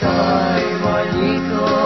Toi, moi, Nico.